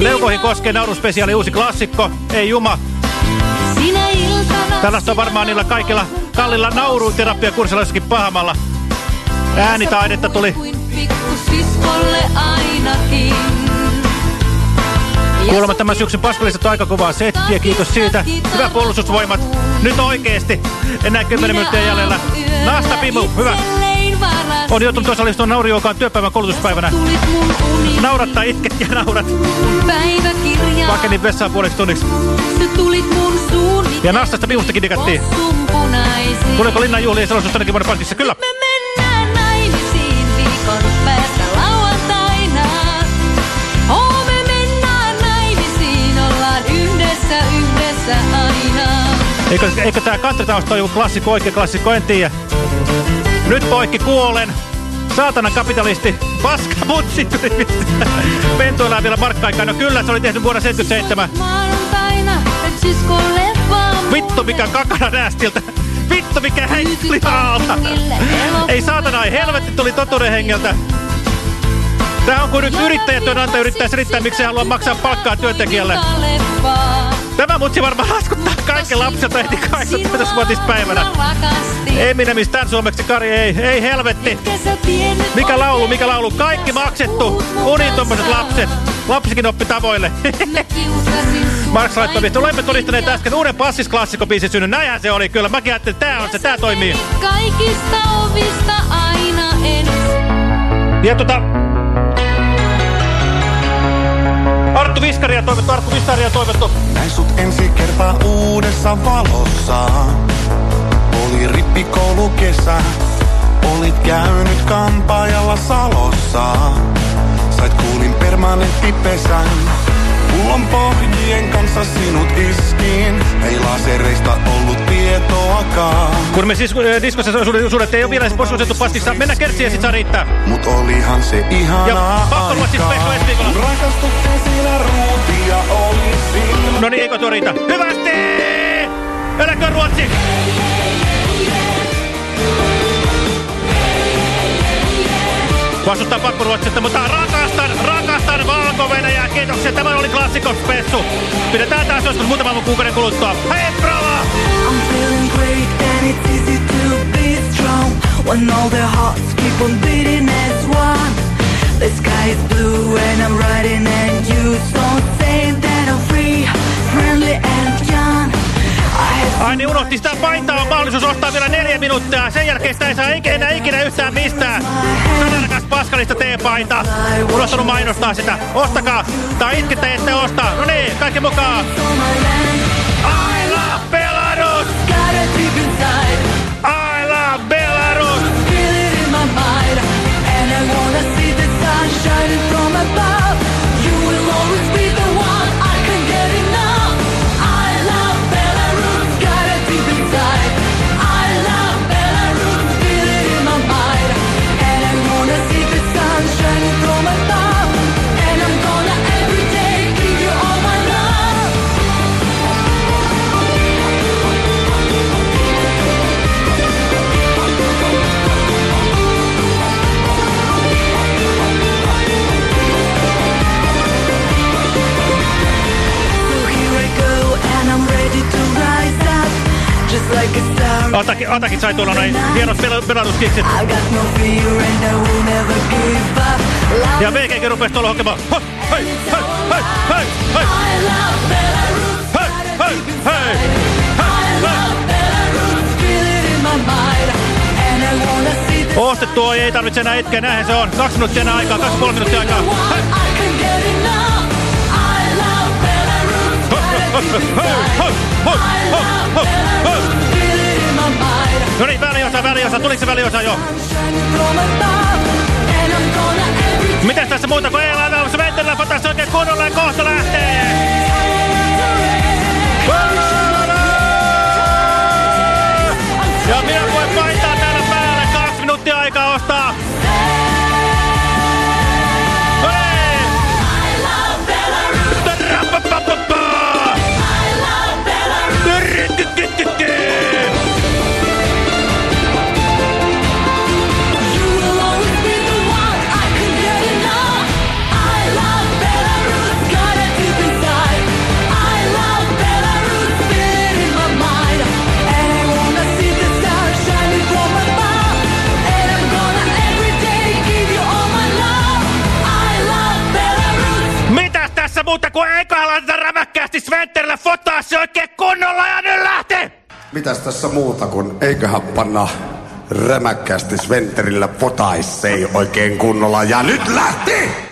Leukoihin koskee nauruspesiaali uusi klassikko, ei juma. Tällaista on varmaan niillä kaikilla kallilla nauruterapiakurssilla jossakin pahamalla. Äänitaidetta tuli. Kuulemma tämän syksyn Paskalista on aika kovaa settiä, kiitos siitä. Hyvä puolustusvoimat. Nyt oikeesti. Enää 10 minuuttia jäljellä. Nasta Pimu, hyvä. On joutunut osallistumaan naurijoukaan työpäivän koulutuspäivänä. Naurattaa itket ja naurat. Päiväkirjaa. Pakenin vessaan puoleksi tunniksi. Ja Nastasta Pimustakin digattiin. Tuleeko Linnan juhliin selostusta tänäkin vuonna pankissa? Kyllä. Me mennään naimisiin viikon päästä lauantaina. Oh, me mennään naimisiin, ollaan yhdessä, yhdessä aina. Eikö, eikö tää country-tausta ole joku klassikko, oikea klassikko, en tiedä. Nyt poikki kuolen. Saatana kapitalisti. Paska mutsi tuli. Pentuillaan vielä markka-aikaa. No kyllä, se oli tehnyt vuonna 77. Maanantaina, et siskolle vaan Vittu mikä kakana näästiltä. Vittu mikä heitteli alta. Ei saatana, ei helvetti tuli totuuden hengeltä. Tää on kun nyt yrittäjä työnantaja yrittää selittää, miksi haluaa maksaa palkkaa työntekijälle. Tämä mutsi varmaan laskuttaa kaiken lapsilta heti 18-vuotispäivänä. Ei minä mistään suomeksi, Kari, ei, ei helvetti. Mikä laulu, mikä laulu, kaikki maksettu. Unitommoiset lapset. Lapsikin oppi tavoille. Marks laittoi viesti, olemme todistaneet äsken uuden passisklassikkobiisin synny. Näinhän se oli kyllä. Mäkin ajattelin, että tää on se, tää toimii. Kaikista ovista aina ensin. Ja tota... Arttu Viskaria toivottu, Arttu Viskaria toivottu. Näin sut ensi kertaa uudessa valossa. Oli rippikoulu kesä. Olit käynyt kampaajalla Salossa. Sait kuulin permanenttipesän. Pullon pohjien kanssa sinut iskiin. Ei lasereista ollut tietoakaan. Kun me siis äh, diskossa suudet ei ole vielä poskuisettu paskissa, mennä kertsiin ja sit saa riittää. Mut olihan se ihanaa Ja pakko ruotsin spessu ensi viikolla. Rakastuksen siinä ruutia oli silmä. No niin, eikö tuo riitä? Hyvästi! Eläkö Ruotsi! Vastustaa pakkoruotsista, mutta rakastan, rakastan valko -Venäjää. Kiitoksia, tämä oli klassikko spessu. Pidetään taas joskus muutaman kuukauden kuluttua. Hei, brava! I'm feeling great and it's easy to be strong When all the hearts keep on beating as one The sky is blue and I'm riding and you don't say that I'm free, friendly and young I have Ai niin unohti sitä paitaa on mahdollisuus ostaa vielä neljä minuuttia. Sen jälkeen sitä ei saa ikinä, enää ikinä yhtään mistään. Sanarakas Paskalista teepaita. Unohtanut mainostaa sitä. Ostakaa. Tai itkette ette osta. No niin, kaikki mukaan. I love Belarus! I love Belarus! I wanna see the sun shining from above Atakin, Atakin sai tuolla noin hienot pel pelatuskiksit. Ja VGkin rupesi tuolla hokemaan. Hei, hei, hei, hei, hei, hei, hei, hei, Ostettua ei tarvitse enää itkeä, näinhän se on. Kaksi minuuttia enää aikaa, kaksi kolme minuuttia aikaa. Hei. No niin, väliosa, väliosa. Tuliko se väliosa jo? Mitäs tässä muuta kuin ei laivalla ventelillä potaisi oikein kunnolla ja kohta lähtee? Ja minä voin paitaa täällä päälle. Kaksi minuuttia aikaa ostaa. Räväkkäästi Sventerille fotaassi oikein kunnolla ja nyt lähtee! Mitäs tässä muuta kuin eiköhän panna rämäkkäästi Sventerillä potaissei oikein kunnolla ja nyt lähti!